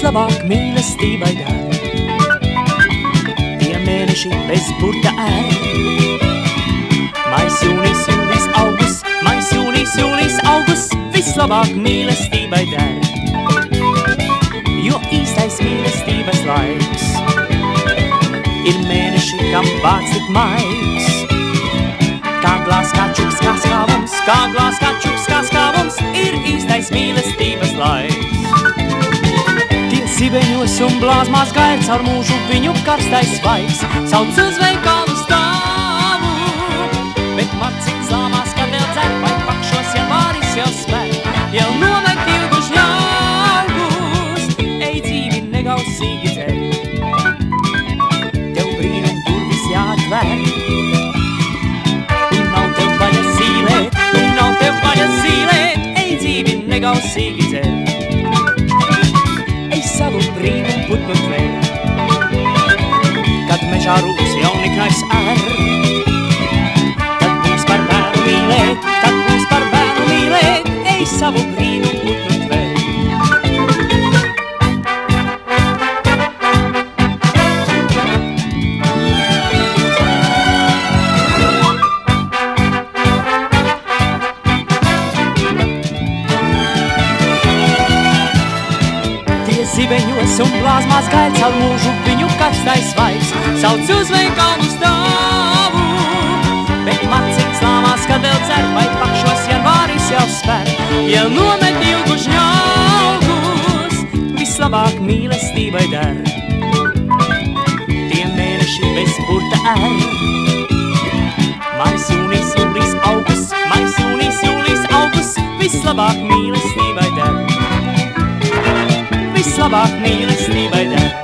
vislabāk mīlestībai dar. Tie mēneši bez burta ēr. Mais, jūnijas, jūlijas, augusts, mais, jūnijas, jūlijas, augusts, vislabāk mīlestībai der. Jo īstais mīlestības laiks ir mēneši, kam vārds tik maigs. Kā glās, kā čuks, kā skāvums, kā glās, kā čuks, kā skāvums, ir īstais mīlestības laiks. Tie zibeņos un blāzmās gaits ar mūžu viņu karstais svaigs, sauc uz veikalu stāvu. Bet marcik zāmās, kad vēl dzer, vai pakšos, ja vāris jau spēr, jau nomet ilguš ļaugus, ej dzīvi negausīgi dzer. Tev brīnum durvis jāatver, un nav tev vaļa zīlēt, un nav tev vaļa zīlēt, ej dzīvi negausīgi dzer. Ej savu brīnumu putnu tvēr, kad mežā rūs jaunikais ar. Kad būs par bērnu mīlēt, kad būs par bērnu mīlēt, ej savu brīnumu zibeņos un plāzmās gaits ar mūžu viņu karstais svaigs sauc uz veikalu stāvu. Bet marcik slāmās, kad vēl cer, vai pakšos, ja vāris jau spēr, ja nomet ilguš ļaugus, vislabāk mīlestībai dar. Tie mēneši bez burta ēr. Mais, jūnijas, jūlijas, augusts, mais, jūnijas, jūlijas, augusts, vislabāk mīlestībai dar vislabāk mīlestībai der.